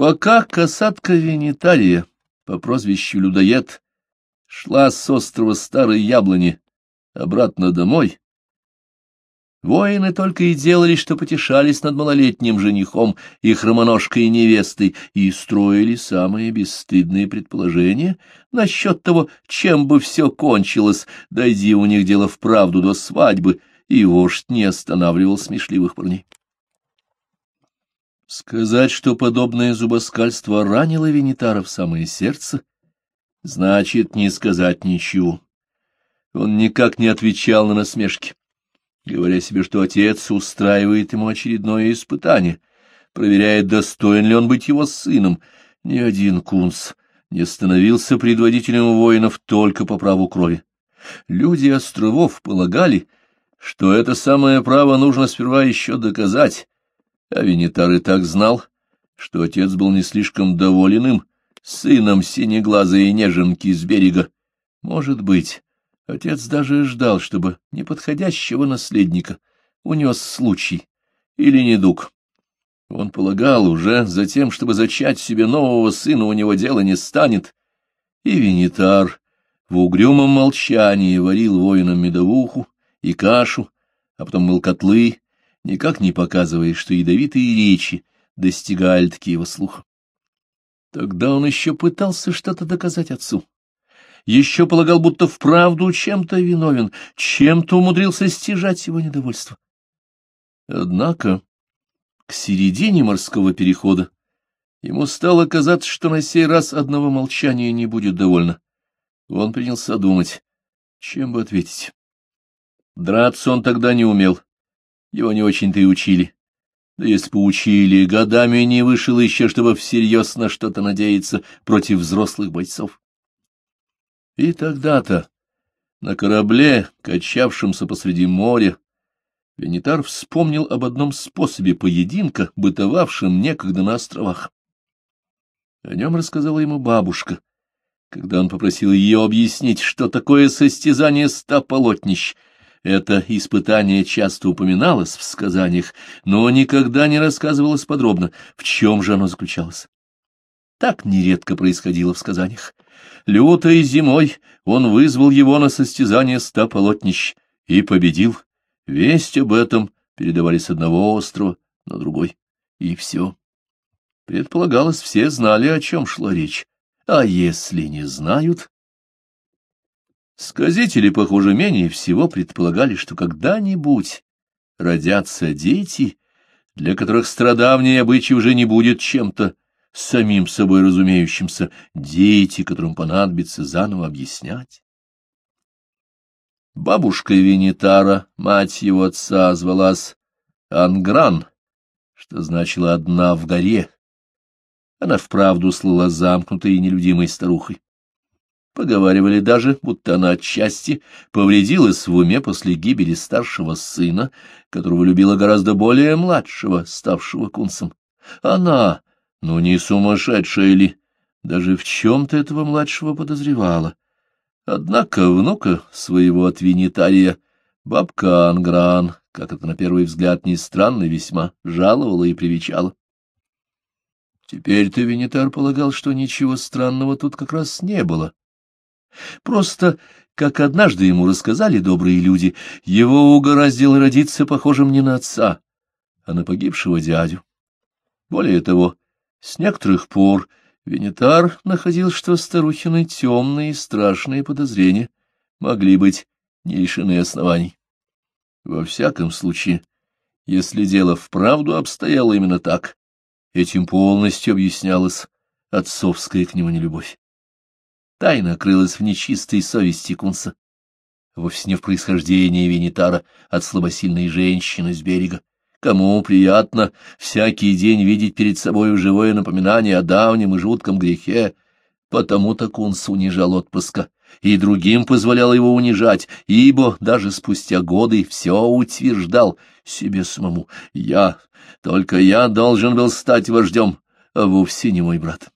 Пока касатка Венитария по прозвищу Людоед шла с острова Старой Яблони обратно домой, Воины только и делали, что потешались над малолетним женихом и хромоножкой невестой и строили самые бесстыдные предположения насчет того, чем бы все кончилось, дойди у них дело вправду до свадьбы, и вождь не останавливал смешливых парней. Сказать, что подобное зубоскальство ранило Венитара в самое сердце, значит не сказать ничего. Он никак не отвечал на насмешки говоря себе, что отец устраивает ему очередное испытание, проверяет, достоин ли он быть его сыном. Ни один кунс не становился предводителем воинов только по праву крови. Люди островов полагали, что это самое право нужно сперва еще доказать, а Венитар и так знал, что отец был не слишком доволен им, сыном синеглазой неженки с берега. Может быть, Отец даже ждал, чтобы неподходящего наследника унес случай или недуг. Он полагал уже за тем, чтобы зачать себе нового сына, у него дела не станет. И Венитар в угрюмом молчании варил воинам медовуху и кашу, а потом мыл котлы, никак не показывая, что ядовитые речи достигали такие его слуха. Тогда он еще пытался что-то доказать отцу еще полагал, будто вправду чем-то виновен, чем-то умудрился стяжать его недовольство. Однако к середине морского перехода ему стало казаться, что на сей раз одного молчания не будет довольно. Он принялся думать, чем бы ответить. Драться он тогда не умел, его не очень-то и учили. Да если поучили, годами не вышел еще, чтобы всерьез на что-то надеяться против взрослых бойцов. И тогда-то, на корабле, качавшемся посреди моря, Венитар вспомнил об одном способе поединка, бытовавшем некогда на островах. О нем рассказала ему бабушка, когда он попросил ее объяснить, что такое состязание ста полотнищ. Это испытание часто упоминалось в сказаниях, но никогда не рассказывалось подробно, в чем же оно заключалось. Так нередко происходило в сказаниях. Лютой зимой он вызвал его на состязание ста полотнищ и победил. Весть об этом передавали с одного острова на другой. И все. Предполагалось, все знали, о чем шла речь. А если не знают? Сказители, похоже, менее всего предполагали, что когда-нибудь родятся дети, для которых страдавний обычай уже не будет чем-то самим собой разумеющимся, дети, которым понадобится заново объяснять. Бабушка Венитара, мать его отца, звалась Ангран, что значило «одна в горе». Она вправду слыла замкнутой и нелюдимой старухой. Поговаривали даже, будто она отчасти повредилась в уме после гибели старшего сына, которого любила гораздо более младшего, ставшего кунцем. Она ну, не сумасшедшая ли? Даже в чем-то этого младшего подозревала. Однако внука своего от Винитария, бабка Ангран, как это на первый взгляд ни странно, весьма жаловала и привечала. Теперь-то Винитар полагал, что ничего странного тут как раз не было. Просто, как однажды ему рассказали добрые люди, его угораздило родиться похожим не на отца, а на погибшего дядю. Более того, с некоторых пор Венитар находил, что старухины темные и страшные подозрения могли быть не лишены оснований. Во всяком случае, если дело вправду обстояло именно так, этим полностью объяснялась отцовская к нему нелюбовь. Тайна крылась в нечистой совести Кунса, вовсе не в происхождении Венитара от слабосильной женщины с берега, Кому приятно всякий день видеть перед собой живое напоминание о давнем и жутком грехе, потому-то Кунс унижал отпуска, и другим позволял его унижать, ибо даже спустя годы все утверждал себе самому. Я, только я должен был стать вождем, а вовсе не мой брат.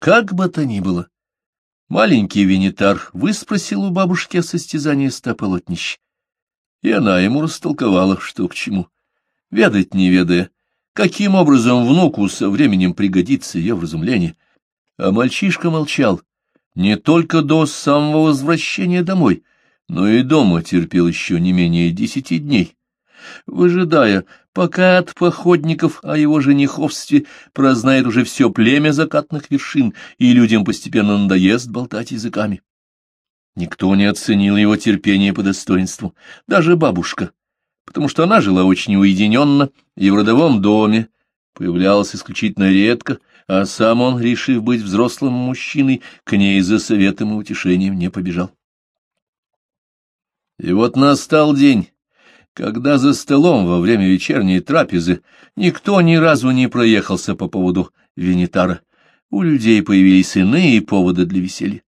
Как бы то ни было, маленький Венитар выспросил у бабушки о состязании ста полотнищ и она ему растолковала, что к чему. Ведать не ведая, каким образом внуку со временем пригодится ее вразумление. А мальчишка молчал не только до самого возвращения домой, но и дома терпел еще не менее десяти дней, выжидая, пока от походников о его жениховстве прознает уже все племя закатных вершин, и людям постепенно надоест болтать языками. Никто не оценил его терпение по достоинству, даже бабушка, потому что она жила очень уединенно и в родовом доме, появлялась исключительно редко, а сам он, решив быть взрослым мужчиной, к ней за советом и утешением не побежал. И вот настал день, когда за столом во время вечерней трапезы никто ни разу не проехался по поводу Венитара. У людей появились иные поводы для веселья.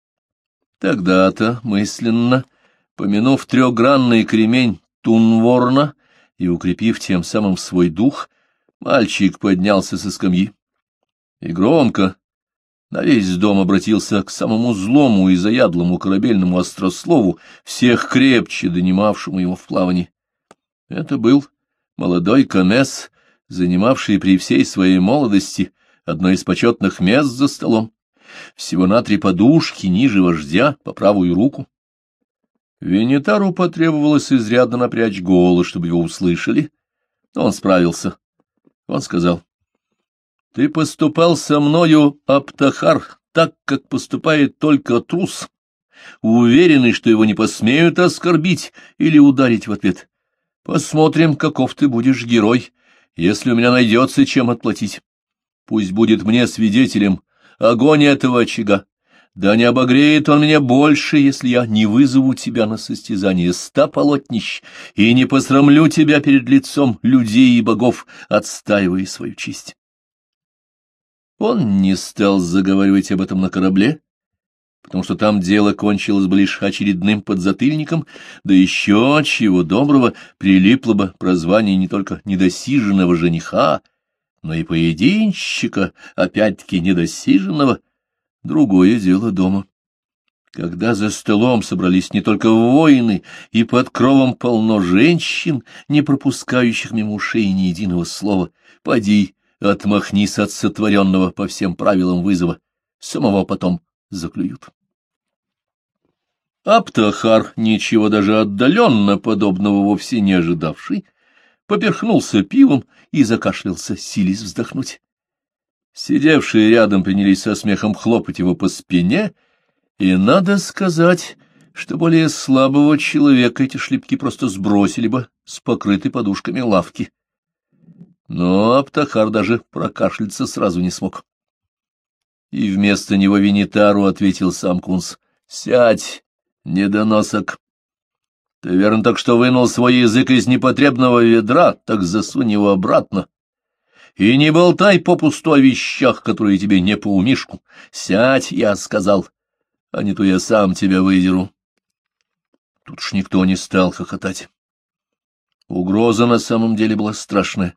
Тогда-то, мысленно, помянув трехгранный кремень Тунворна и укрепив тем самым свой дух, мальчик поднялся со скамьи и громко на весь дом обратился к самому злому и заядлому корабельному острослову, всех крепче донимавшему его в плавании. Это был молодой конес, занимавший при всей своей молодости одно из почетных мест за столом всего на три подушки ниже вождя по правую руку. Венитару потребовалось изрядно напрячь голос, чтобы его услышали, но он справился. Он сказал, — Ты поступал со мною, Аптахар, так, как поступает только трус, уверенный, что его не посмеют оскорбить или ударить в ответ. Посмотрим, каков ты будешь герой, если у меня найдется чем отплатить. Пусть будет мне свидетелем огонь этого очага. Да не обогреет он меня больше, если я не вызову тебя на состязание ста полотнищ и не посрамлю тебя перед лицом людей и богов, отстаивая свою честь. Он не стал заговаривать об этом на корабле, потому что там дело кончилось бы лишь очередным подзатыльником, да еще чего доброго прилипло бы прозвание не только недосиженного жениха, но и поединщика, опять-таки недосиженного, другое дело дома. Когда за столом собрались не только воины, и под кровом полно женщин, не пропускающих мимо ушей ни единого слова, поди, отмахнись от сотворенного по всем правилам вызова, самого потом заклюют. Аптахар, ничего даже отдаленно подобного вовсе не ожидавший, поперхнулся пивом и закашлялся, сились вздохнуть. Сидевшие рядом принялись со смехом хлопать его по спине, и надо сказать, что более слабого человека эти шлепки просто сбросили бы с покрытой подушками лавки. Но Аптахар даже прокашляться сразу не смог. И вместо него Винитару ответил сам Кунс. — Сядь, недоносок. Ты верно так что вынул свой язык из непотребного ведра, так засунь его обратно. И не болтай попусту о вещах, которые тебе не по умишку. Сядь, я сказал, а не то я сам тебя выдеру. Тут ж никто не стал хохотать. Угроза на самом деле была страшная.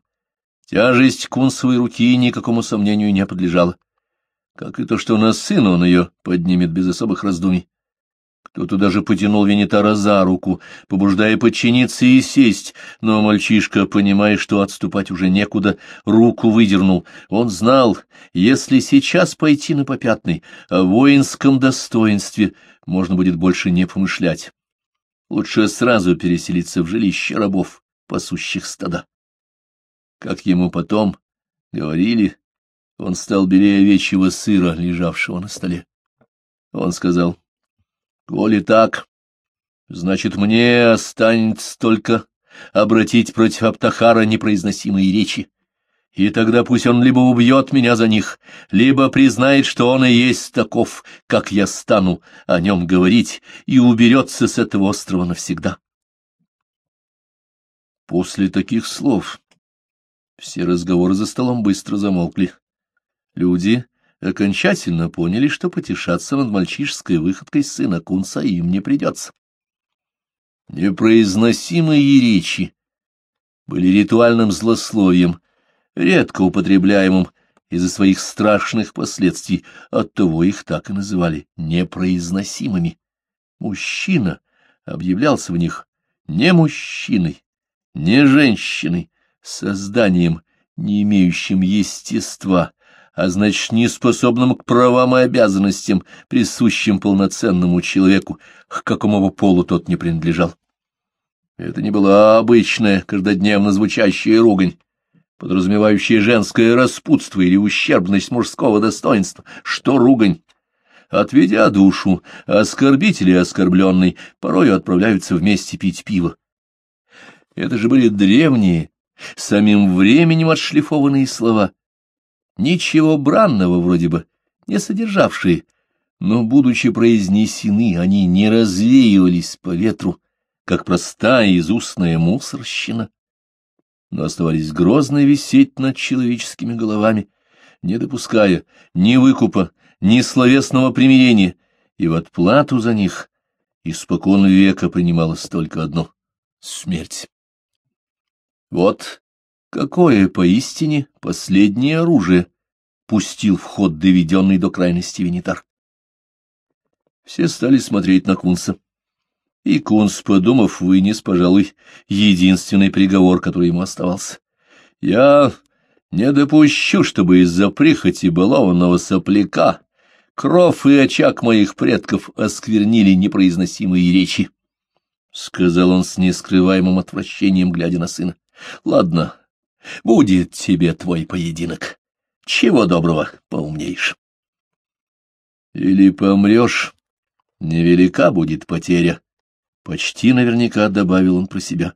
Тяжесть кунсовой руки никакому сомнению не подлежала. Как и то, что на сына он ее поднимет без особых раздумий. Кто-то даже потянул Венитара за руку, побуждая подчиниться и сесть, но мальчишка, понимая, что отступать уже некуда, руку выдернул. Он знал, если сейчас пойти на попятный, о воинском достоинстве можно будет больше не помышлять. Лучше сразу переселиться в жилище рабов, пасущих стада. Как ему потом говорили, он стал белее овечьего сыра, лежавшего на столе. Он сказал, Коли так, значит, мне останется только обратить против Аптахара непроизносимые речи, и тогда пусть он либо убьет меня за них, либо признает, что он и есть таков, как я стану о нем говорить, и уберется с этого острова навсегда. После таких слов все разговоры за столом быстро замолкли. Люди окончательно поняли, что потешаться над мальчишеской выходкой сына Кунца им не придется. Непроизносимые речи были ритуальным злословием, редко употребляемым из-за своих страшных последствий, оттого их так и называли непроизносимыми. Мужчина объявлялся в них не мужчиной, не женщиной, созданием не имеющим естества, а значит, неспособным к правам и обязанностям, присущим полноценному человеку, к какому бы полу тот не принадлежал. Это не была обычная, каждодневно звучащая ругань, подразумевающая женское распутство или ущербность мужского достоинства. Что ругань? Отведя душу, оскорбители и оскорбленный порою отправляются вместе пить пиво. Это же были древние, самим временем отшлифованные слова, ничего бранного вроде бы не содержавшие, но, будучи произнесены, они не развеивались по ветру, как простая изустная мусорщина, но оставались грозно висеть над человеческими головами, не допуская ни выкупа, ни словесного примирения, и в отплату за них испокон века принималось только одно — смерть. Вот какое поистине последнее оружие пустил в ход доведенный до крайности Венитар. Все стали смотреть на Кунса. И Кунс, подумав, вынес, пожалуй, единственный приговор, который ему оставался. «Я не допущу, чтобы из-за прихоти балованного сопляка кров и очаг моих предков осквернили непроизносимые речи», — сказал он с нескрываемым отвращением, глядя на сына. — Ладно, будет тебе твой поединок. Чего доброго, поумнеешь. Или помрешь, невелика будет потеря, — почти наверняка добавил он про себя.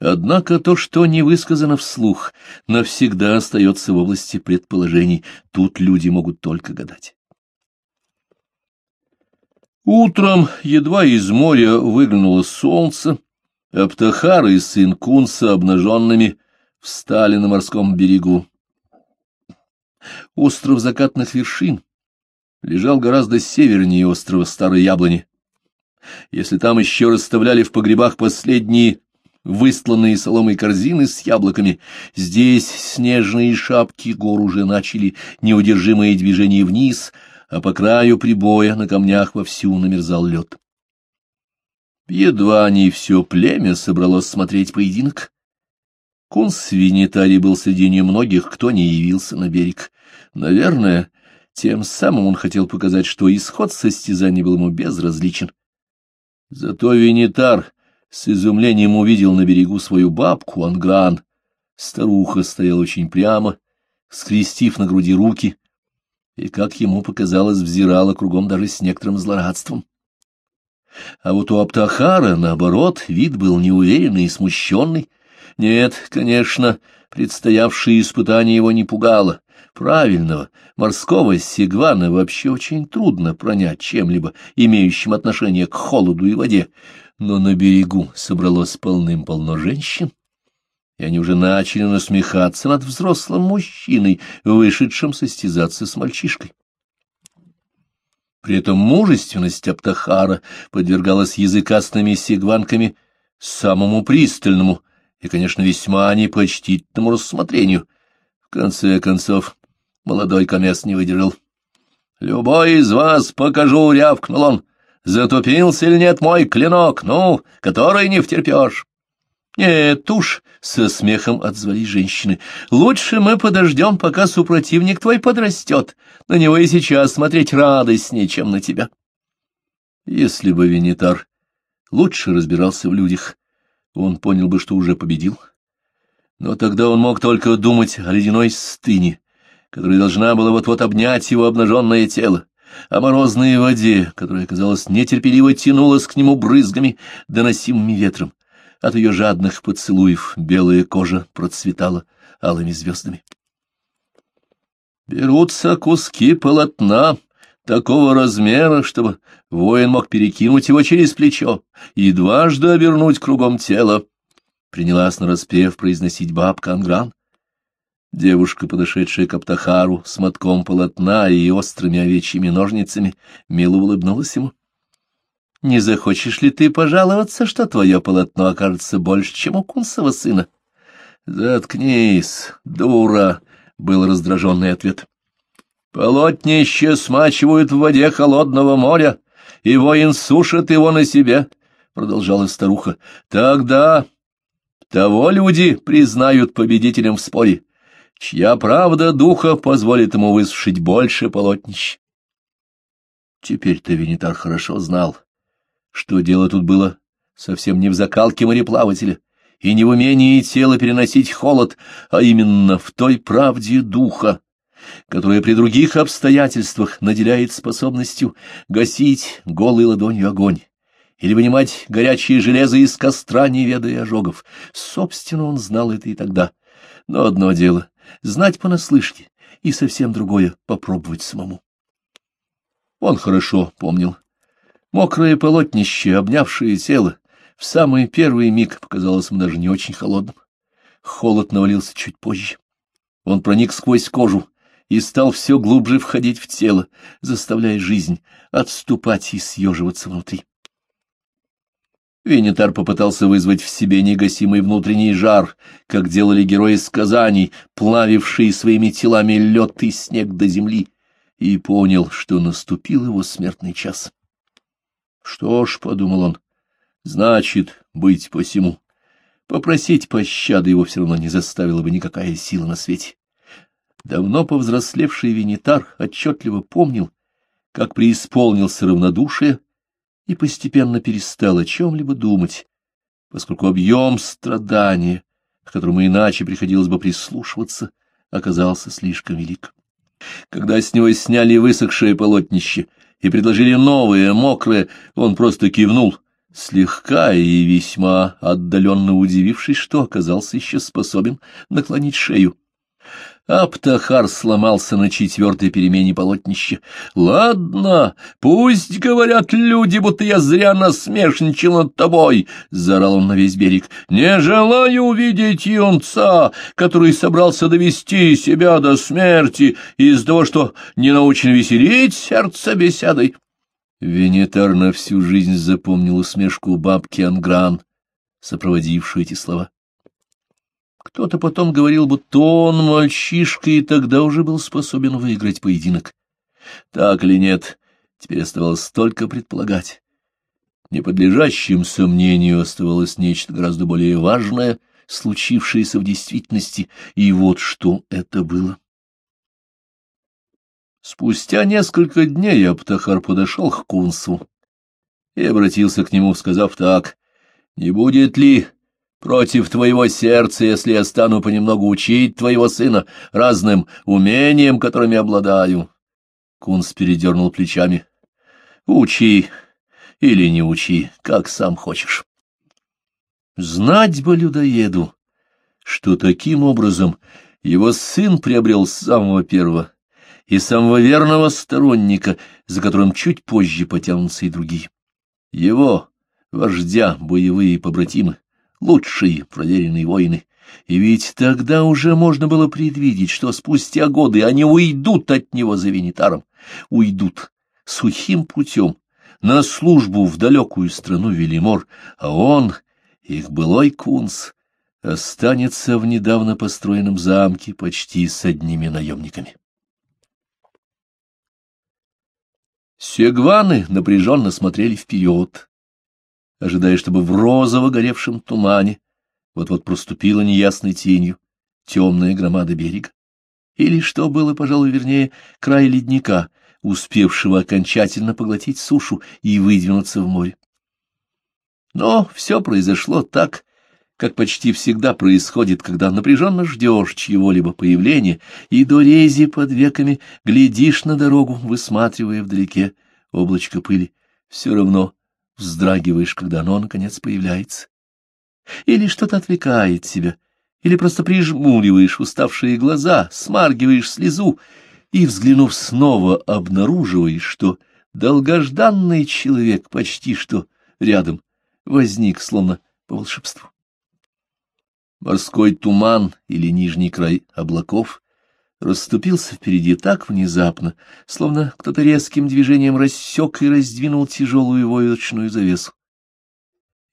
Однако то, что не высказано вслух, навсегда остается в области предположений, тут люди могут только гадать. Утром едва из моря выглянуло солнце, Аптахар и сын Кунса обнаженными встали на морском берегу. Остров закатных вершин лежал гораздо севернее острова Старой Яблони. Если там еще расставляли в погребах последние выстланные соломой корзины с яблоками, здесь снежные шапки гор уже начали неудержимое движение вниз, а по краю прибоя на камнях вовсю намерзал лед. Едва не все племя собралось смотреть поединок. Кунс Винитари был среди немногих, кто не явился на берег. Наверное, тем самым он хотел показать, что исход состязаний был ему безразличен. Зато Винитар с изумлением увидел на берегу свою бабку Ангран. Старуха стояла очень прямо, скрестив на груди руки, и, как ему показалось, взирала кругом даже с некоторым злорадством. А вот у Аптахара, наоборот, вид был неуверенный и смущенный. Нет, конечно, предстоявшее испытание его не пугало. Правильного морского сигвана вообще очень трудно пронять чем-либо, имеющим отношение к холоду и воде. Но на берегу собралось полным-полно женщин, и они уже начали насмехаться над взрослым мужчиной, вышедшим состязаться с мальчишкой. При этом мужественность Аптахара подвергалась языкастыми сигванками самому пристальному и, конечно, весьма непочтительному рассмотрению. В конце концов, молодой комес не выдержал. — Любой из вас, покажу, — рявкнул он, — затупился или нет мой клинок, ну, который не втерпешь. «Нет уж», — со смехом отзвались женщины, — «лучше мы подождем, пока супротивник твой подрастет. На него и сейчас смотреть радостнее, чем на тебя». Если бы Венитар лучше разбирался в людях, он понял бы, что уже победил. Но тогда он мог только думать о ледяной стыне, которая должна была вот-вот обнять его обнаженное тело, о морозной воде, которая, казалось, нетерпеливо тянулась к нему брызгами, доносимыми ветром. От ее жадных поцелуев белая кожа процветала алыми звездами. Берутся куски полотна такого размера, чтобы воин мог перекинуть его через плечо и дважды обернуть кругом тела. Принялась нараспев произносить бабка Ангран. Девушка, подошедшая к Аптахару с мотком полотна и острыми овечьими ножницами, мило улыбнулась ему. — Не захочешь ли ты пожаловаться, что твое полотно окажется больше, чем у Кунсова сына? — Заткнись, дура! — был раздраженный ответ. — Полотнище смачивают в воде холодного моря, и воин сушит его на себе, — продолжала старуха. — Тогда Того люди признают победителем в споре, чья правда духа позволит ему высушить больше полотнищ. Теперь-то Венитар хорошо знал, что дело тут было совсем не в закалке мореплавателя и не в умении тела переносить холод, а именно в той правде духа, которая при других обстоятельствах наделяет способностью гасить голой ладонью огонь или вынимать горячее железо из костра, не ведая ожогов. Собственно, он знал это и тогда. Но одно дело — знать понаслышке, и совсем другое — попробовать самому. Он хорошо помнил. Мокрое полотнище, обнявшее тело, в самый первый миг показалось ему даже не очень холодным. Холод навалился чуть позже. Он проник сквозь кожу и стал все глубже входить в тело, заставляя жизнь отступать и съеживаться внутри. Венитар попытался вызвать в себе негасимый внутренний жар, как делали герои сказаний, плавившие своими телами лед и снег до земли, и понял, что наступил его смертный час. Что ж, — подумал он, — значит, быть посему. Попросить пощады его все равно не заставила бы никакая сила на свете. Давно повзрослевший Венитар отчетливо помнил, как преисполнился равнодушие и постепенно перестал о чем-либо думать, поскольку объем страдания, к которому иначе приходилось бы прислушиваться, оказался слишком велик. Когда с него сняли высохшее полотнище и предложили новое, мокрое, он просто кивнул, слегка и весьма отдаленно удивившись, что оказался еще способен наклонить шею. Аптахар сломался на четвертой перемене полотнища. «Ладно, пусть говорят люди, будто я зря насмешничал над тобой!» — заорал он на весь берег. «Не желаю увидеть юнца, который собрался довести себя до смерти из-за того, что не научен веселить сердце беседой». Венетар на всю жизнь запомнил усмешку бабки Ангран, сопроводившую эти слова. Кто-то потом говорил, будто он, мальчишка, и тогда уже был способен выиграть поединок. Так или нет, теперь оставалось только предполагать. Неподлежащим сомнению оставалось нечто гораздо более важное, случившееся в действительности, и вот что это было. Спустя несколько дней Аптахар подошел к Кунсу и обратился к нему, сказав так, «Не будет ли против твоего сердца, если я стану понемногу учить твоего сына разным умениям, которыми обладаю. Кунс передернул плечами. Учи или не учи, как сам хочешь. Знать бы людоеду, что таким образом его сын приобрел самого первого и самого верного сторонника, за которым чуть позже потянутся и другие. Его, вождя, боевые побратимы, лучшие проверенные воины. И ведь тогда уже можно было предвидеть, что спустя годы они уйдут от него за Венитаром, уйдут сухим путем на службу в далекую страну Велимор, а он, их былой кунс, останется в недавно построенном замке почти с одними наемниками. Сегваны напряженно смотрели вперед, ожидая, чтобы в розово горевшем тумане вот-вот проступила неясной тенью темная громада берега. Или, что было, пожалуй, вернее, край ледника, успевшего окончательно поглотить сушу и выдвинуться в море. Но все произошло так, как почти всегда происходит, когда напряженно ждешь чьего-либо появления и до рези под веками глядишь на дорогу, высматривая вдалеке облачко пыли. Все равно вздрагиваешь, когда оно, наконец, появляется. Или что-то отвлекает тебя, или просто прижмуриваешь уставшие глаза, смаргиваешь слезу и, взглянув снова, обнаруживаешь, что долгожданный человек почти что рядом возник, словно по волшебству. Морской туман или нижний край облаков расступился впереди так внезапно, словно кто-то резким движением рассек и раздвинул тяжелую войлочную завесу.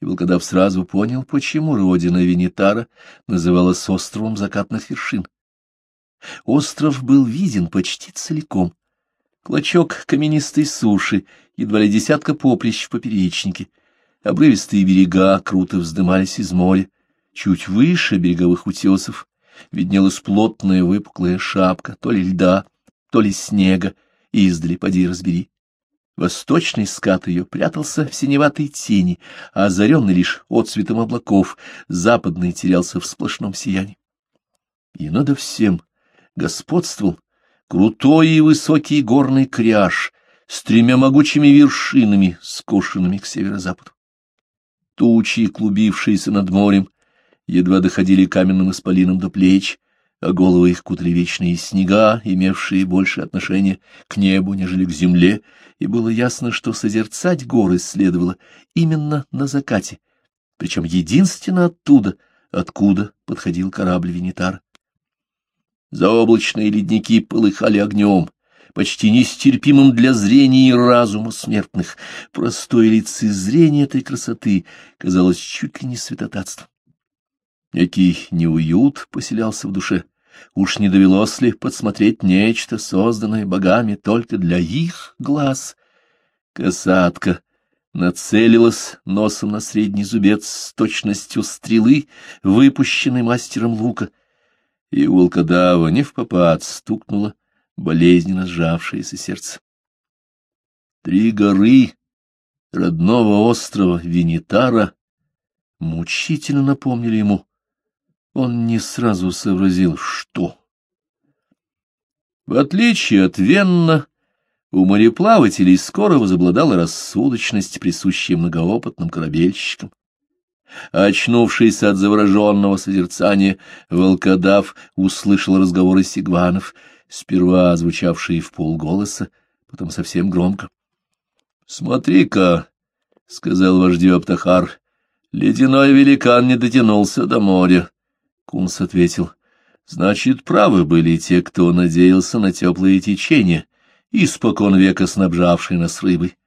И Волкодав сразу понял, почему родина Венитара называлась островом закатных вершин. Остров был виден почти целиком. Клочок каменистой суши, едва ли десятка поприщ в поперечнике, обрывистые берега круто вздымались из моря, Чуть выше береговых утесов виднелась плотная выпуклая шапка то ли льда, то ли снега, издали поди разбери. Восточный скат ее прятался в синеватой тени, а озаренный лишь отцветом облаков, западный терялся в сплошном сиянии. И надо всем господствовал крутой и высокий горный кряж с тремя могучими вершинами, скошенными к северо-западу. Тучи, клубившиеся над морем, едва доходили каменным исполином до плеч, а головы их кутали вечные снега, имевшие больше отношения к небу, нежели к земле, и было ясно, что созерцать горы следовало именно на закате, причем единственно оттуда, откуда подходил корабль Венитар. Заоблачные ледники полыхали огнем, почти нестерпимым для зрения и разума смертных. Простое лицезрение этой красоты казалось чуть ли не святотатством. Некий неуют поселялся в душе. Уж не довелось ли подсмотреть нечто, созданное богами только для их глаз? Касатка нацелилась носом на средний зубец с точностью стрелы, выпущенной мастером лука, и у волкодава не в попад стукнуло болезненно сжавшееся сердце. Три горы родного острова Венитара мучительно напомнили ему он не сразу сообразил, что. В отличие от Венна, у мореплавателей скоро возобладала рассудочность, присущая многоопытным корабельщикам. Очнувшись от завороженного созерцания, волкодав услышал разговоры сигванов, сперва звучавшие в полголоса, потом совсем громко. — Смотри-ка, — сказал вождю Аптахар, — ледяной великан не дотянулся до моря. Кунс ответил, — значит, правы были те, кто надеялся на теплые течения, испокон века снабжавшие нас рыбой.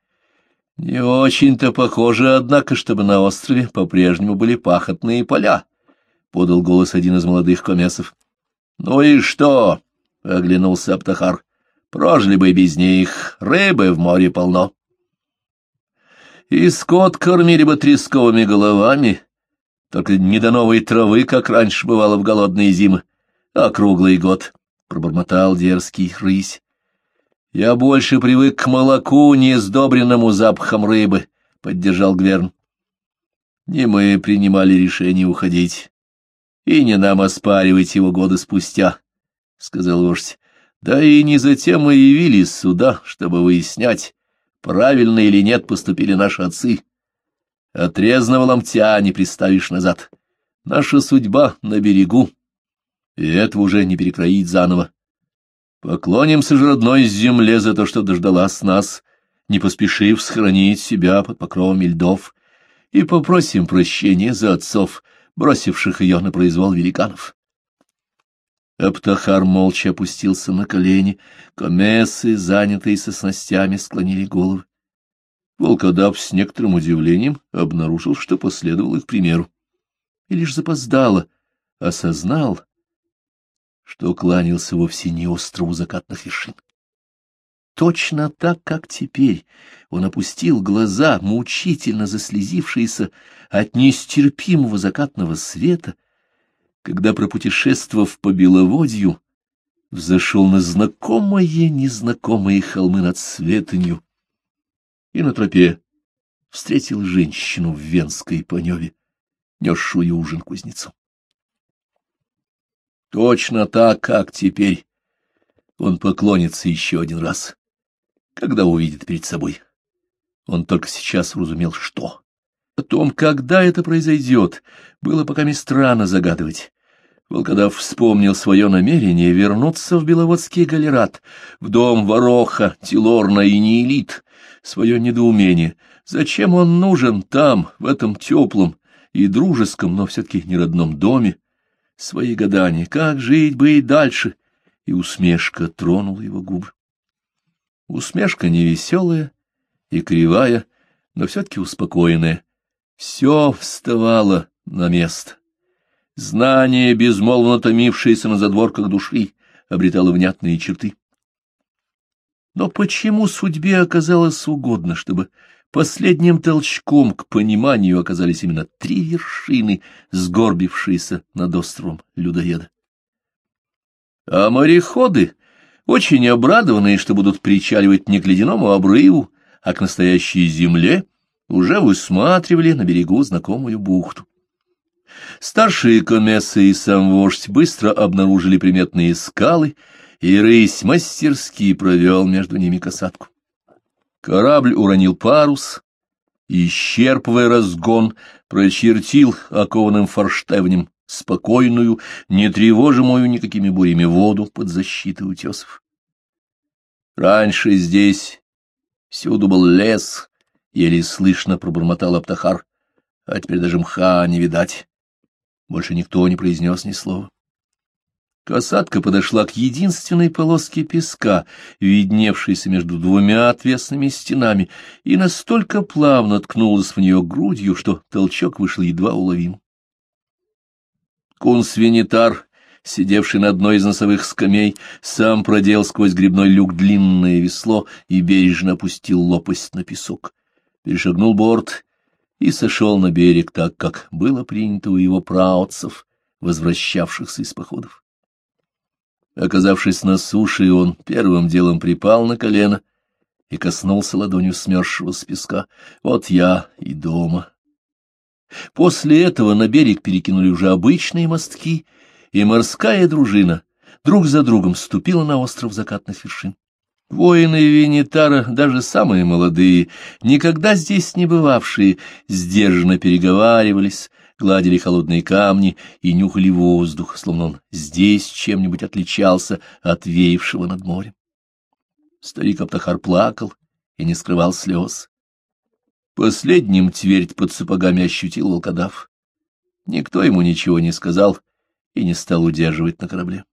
Не очень-то похоже, однако, чтобы на острове по-прежнему были пахотные поля, — подал голос один из молодых комесов. — Ну и что? — оглянулся Аптахар. — Прожили бы без них, рыбы в море полно. И скот кормили бы тресковыми головами, только не до новой травы, как раньше бывало в голодные зимы, а круглый год, — пробормотал дерзкий рысь. Я больше привык к молоку, не сдобренному запахом рыбы, — поддержал Гверн. Не мы принимали решение уходить, и не нам оспаривать его годы спустя, — сказал вождь. Да и не затем мы явились сюда, чтобы выяснять, правильно или нет поступили наши отцы. Отрезанного ломтя не приставишь назад. Наша судьба на берегу, и этого уже не перекроить заново. Поклонимся же родной земле за то, что дождалась нас, не поспешив сохранить себя под покровами льдов, и попросим прощения за отцов, бросивших ее на произвол великанов. Аптахар молча опустился на колени, комесы, занятые со снастями, склонили головы. Волкодав с некоторым удивлением обнаружил, что последовал их примеру, и лишь запоздало осознал, что кланялся вовсе не острову закатных вершин. Точно так, как теперь он опустил глаза, мучительно заслезившиеся от нестерпимого закатного света, когда, пропутешествовав по Беловодью, взошел на знакомые незнакомые холмы над Светонью, и на тропе встретил женщину в венской поневе, несшую ужин кузнецу. Точно так, как теперь он поклонится еще один раз, когда увидит перед собой. Он только сейчас уразумел, что. О том, когда это произойдет, было пока не странно загадывать. Волкодав вспомнил свое намерение вернуться в Беловодский галерат, в дом Вороха, Тилорна и Неэлит, свое недоумение. Зачем он нужен там, в этом теплом и дружеском, но все-таки не родном доме? Свои гадания, как жить быть дальше? И усмешка тронула его губы. Усмешка невеселая и кривая, но все-таки успокоенная. Все вставало на место. Знание, безмолвно томившееся на задворках души, обретало внятные черты. Но почему судьбе оказалось угодно, чтобы Последним толчком к пониманию оказались именно три вершины, сгорбившиеся над островом людоеда. А мореходы, очень обрадованные, что будут причаливать не к ледяному обрыву, а к настоящей земле, уже высматривали на берегу знакомую бухту. Старшие комессы и сам вождь быстро обнаружили приметные скалы, и рысь мастерски провел между ними касатку. Корабль уронил парус, и, исчерпывая разгон, прочертил окованным форштевнем спокойную, не тревожимую никакими бурями воду под защитой утесов. Раньше здесь всюду был лес, еле слышно пробормотал Аптахар, а теперь даже мха не видать. Больше никто не произнес ни слова. Касатка подошла к единственной полоске песка, видневшейся между двумя отвесными стенами, и настолько плавно ткнулась в нее грудью, что толчок вышел едва уловим. Кунс-венитар, сидевший на одной из носовых скамей, сам продел сквозь грибной люк длинное весло и бережно опустил лопасть на песок. Перешагнул борт и сошел на берег так, как было принято у его праотцев, возвращавшихся из походов. Оказавшись на суше, он первым делом припал на колено и коснулся ладонью смерзшего с песка. Вот я и дома. После этого на берег перекинули уже обычные мостки, и морская дружина друг за другом ступила на остров закатных вершин. Воины Венитара, даже самые молодые, никогда здесь не бывавшие, сдержанно переговаривались, гладили холодные камни и нюхали воздух, словно он здесь чем-нибудь отличался от веявшего над морем. Старик Аптахар плакал и не скрывал слез. Последним твердь под сапогами ощутил волкодав. Никто ему ничего не сказал и не стал удерживать на корабле.